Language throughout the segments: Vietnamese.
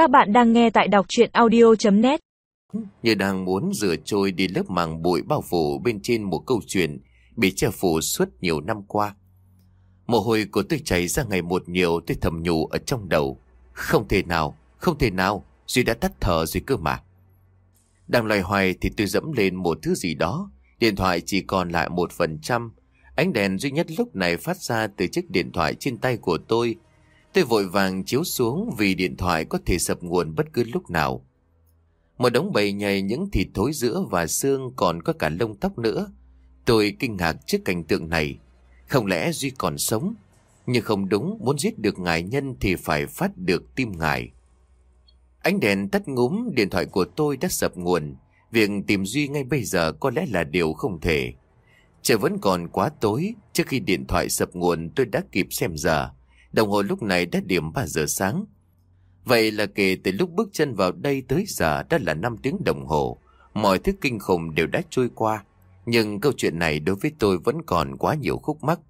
Các bạn đang nghe tại đọc chuyện audio.net Như đang muốn rửa trôi đi lớp màng bụi bao phủ bên trên một câu chuyện bị che phủ suốt nhiều năm qua. Mồ hôi của tôi chảy ra ngày một nhiều tôi thầm nhủ ở trong đầu. Không thể nào, không thể nào, Duy đã tắt thở rồi cơ mà. Đang loay hoay thì tôi dẫm lên một thứ gì đó. Điện thoại chỉ còn lại một phần trăm. Ánh đèn duy nhất lúc này phát ra từ chiếc điện thoại trên tay của tôi. Tôi vội vàng chiếu xuống vì điện thoại có thể sập nguồn bất cứ lúc nào. Một đống bầy nhầy những thịt thối giữa và xương còn có cả lông tóc nữa. Tôi kinh ngạc trước cảnh tượng này. Không lẽ Duy còn sống? Nhưng không đúng, muốn giết được ngài nhân thì phải phát được tim ngài. Ánh đèn tắt ngúm, điện thoại của tôi đã sập nguồn. Việc tìm Duy ngay bây giờ có lẽ là điều không thể. Trời vẫn còn quá tối, trước khi điện thoại sập nguồn tôi đã kịp xem giờ. Đồng hồ lúc này đã điểm 3 giờ sáng. Vậy là kể từ lúc bước chân vào đây tới giờ đã là 5 tiếng đồng hồ. Mọi thứ kinh khủng đều đã trôi qua. Nhưng câu chuyện này đối với tôi vẫn còn quá nhiều khúc mắc.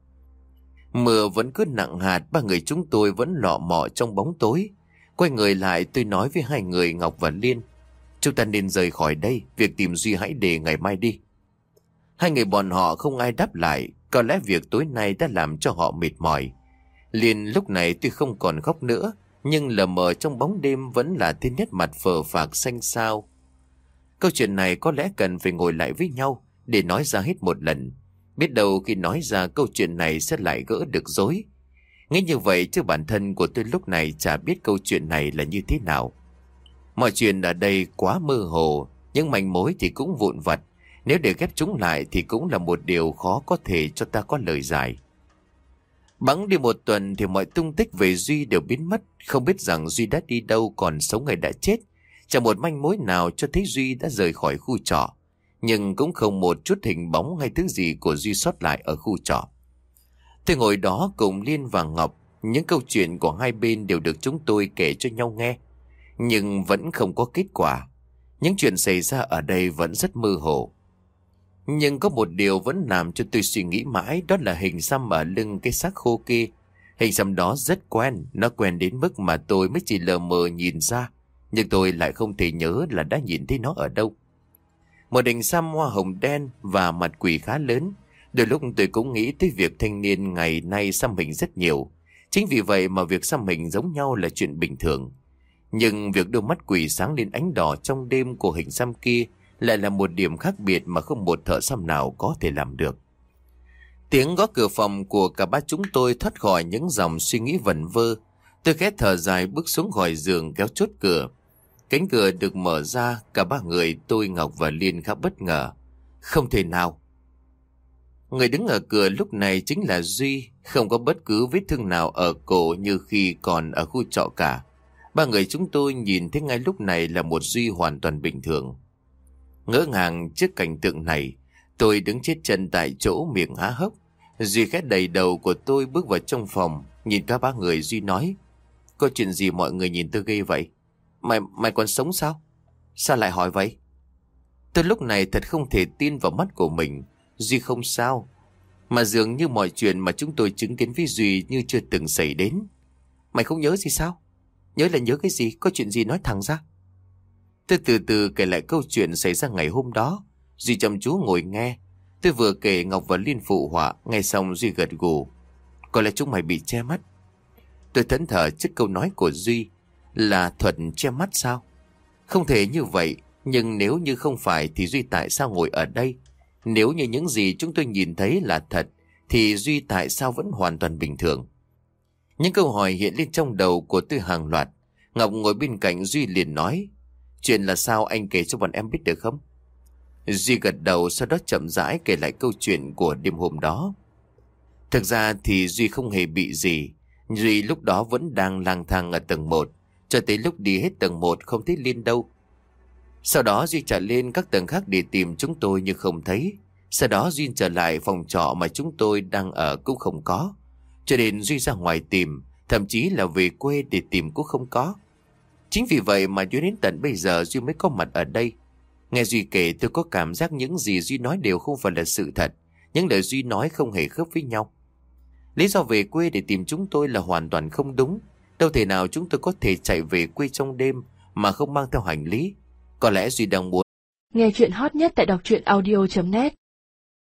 Mưa vẫn cứ nặng hạt, ba người chúng tôi vẫn lọ mọ trong bóng tối. Quay người lại tôi nói với hai người Ngọc và Liên. Chúng ta nên rời khỏi đây, việc tìm Duy hãy để ngày mai đi. Hai người bọn họ không ai đáp lại, có lẽ việc tối nay đã làm cho họ mệt mỏi liền lúc này tuy không còn khóc nữa, nhưng lờ mờ trong bóng đêm vẫn là thiên nét mặt phờ phạc xanh xao. Câu chuyện này có lẽ cần phải ngồi lại với nhau để nói ra hết một lần. Biết đâu khi nói ra câu chuyện này sẽ lại gỡ được dối. Nghĩ như vậy chứ bản thân của tôi lúc này chả biết câu chuyện này là như thế nào. Mọi chuyện ở đây quá mơ hồ, nhưng manh mối thì cũng vụn vặt. Nếu để ghép chúng lại thì cũng là một điều khó có thể cho ta có lời giải. Bắn đi một tuần thì mọi tung tích về Duy đều biến mất, không biết rằng Duy đã đi đâu còn sống hay đã chết. Chẳng một manh mối nào cho thấy Duy đã rời khỏi khu trọ, nhưng cũng không một chút hình bóng hay thứ gì của Duy sót lại ở khu trọ. Tôi ngồi đó cùng Liên và Ngọc, những câu chuyện của hai bên đều được chúng tôi kể cho nhau nghe, nhưng vẫn không có kết quả. Những chuyện xảy ra ở đây vẫn rất mơ hồ. Nhưng có một điều vẫn làm cho tôi suy nghĩ mãi đó là hình xăm ở lưng cái xác khô kia. Hình xăm đó rất quen, nó quen đến mức mà tôi mới chỉ lờ mờ nhìn ra. Nhưng tôi lại không thể nhớ là đã nhìn thấy nó ở đâu. Một hình xăm hoa hồng đen và mặt quỷ khá lớn. Đôi lúc tôi cũng nghĩ tới việc thanh niên ngày nay xăm hình rất nhiều. Chính vì vậy mà việc xăm hình giống nhau là chuyện bình thường. Nhưng việc đôi mắt quỷ sáng lên ánh đỏ trong đêm của hình xăm kia lại là một điểm khác biệt mà không một thợ xăm nào có thể làm được. Tiếng gõ cửa phòng của cả ba chúng tôi thoát khỏi những dòng suy nghĩ vẩn vơ. Tôi khẽ thở dài bước xuống khỏi giường kéo chốt cửa. Cánh cửa được mở ra, cả ba người tôi, Ngọc và Liên khá bất ngờ. Không thể nào. Người đứng ở cửa lúc này chính là Duy, không có bất cứ vết thương nào ở cổ như khi còn ở khu trọ cả. Ba người chúng tôi nhìn thấy ngay lúc này là một Duy hoàn toàn bình thường. Ngỡ ngàng trước cảnh tượng này, tôi đứng chết chân tại chỗ miệng há hốc. Duy khét đầy đầu của tôi bước vào trong phòng, nhìn các bác người Duy nói. Có chuyện gì mọi người nhìn tôi ghê vậy? Mày, mày còn sống sao? Sao lại hỏi vậy? Tôi lúc này thật không thể tin vào mắt của mình. Duy không sao. Mà dường như mọi chuyện mà chúng tôi chứng kiến với Duy như chưa từng xảy đến. Mày không nhớ gì sao? Nhớ là nhớ cái gì? Có chuyện gì nói thẳng ra? Tôi từ từ kể lại câu chuyện xảy ra ngày hôm đó. Duy chăm chú ngồi nghe. Tôi vừa kể Ngọc và Liên phụ họa, nghe xong Duy gật gù. Có lẽ chúng mày bị che mắt. Tôi thẫn thờ trước câu nói của Duy là thuận che mắt sao? Không thể như vậy, nhưng nếu như không phải thì Duy tại sao ngồi ở đây? Nếu như những gì chúng tôi nhìn thấy là thật, thì Duy tại sao vẫn hoàn toàn bình thường? Những câu hỏi hiện lên trong đầu của tôi hàng loạt. Ngọc ngồi bên cạnh Duy liền nói, Chuyện là sao anh kể cho bọn em biết được không? Duy gật đầu sau đó chậm rãi kể lại câu chuyện của đêm hôm đó. Thực ra thì Duy không hề bị gì. Duy lúc đó vẫn đang lang thang ở tầng 1. Cho tới lúc đi hết tầng 1 không thấy Liên đâu. Sau đó Duy trả lên các tầng khác để tìm chúng tôi nhưng không thấy. Sau đó Duy trở lại phòng trọ mà chúng tôi đang ở cũng không có. Cho nên Duy ra ngoài tìm, thậm chí là về quê để tìm cũng không có. Chính vì vậy mà cho đến tận bây giờ Duy mới có mặt ở đây. Nghe Duy kể, tôi có cảm giác những gì Duy nói đều không phải là sự thật. Những lời Duy nói không hề khớp với nhau. Lý do về quê để tìm chúng tôi là hoàn toàn không đúng. Đâu thể nào chúng tôi có thể chạy về quê trong đêm mà không mang theo hành lý. Có lẽ Duy đang muốn. Nghe chuyện hot nhất tại đọc truyện audio.net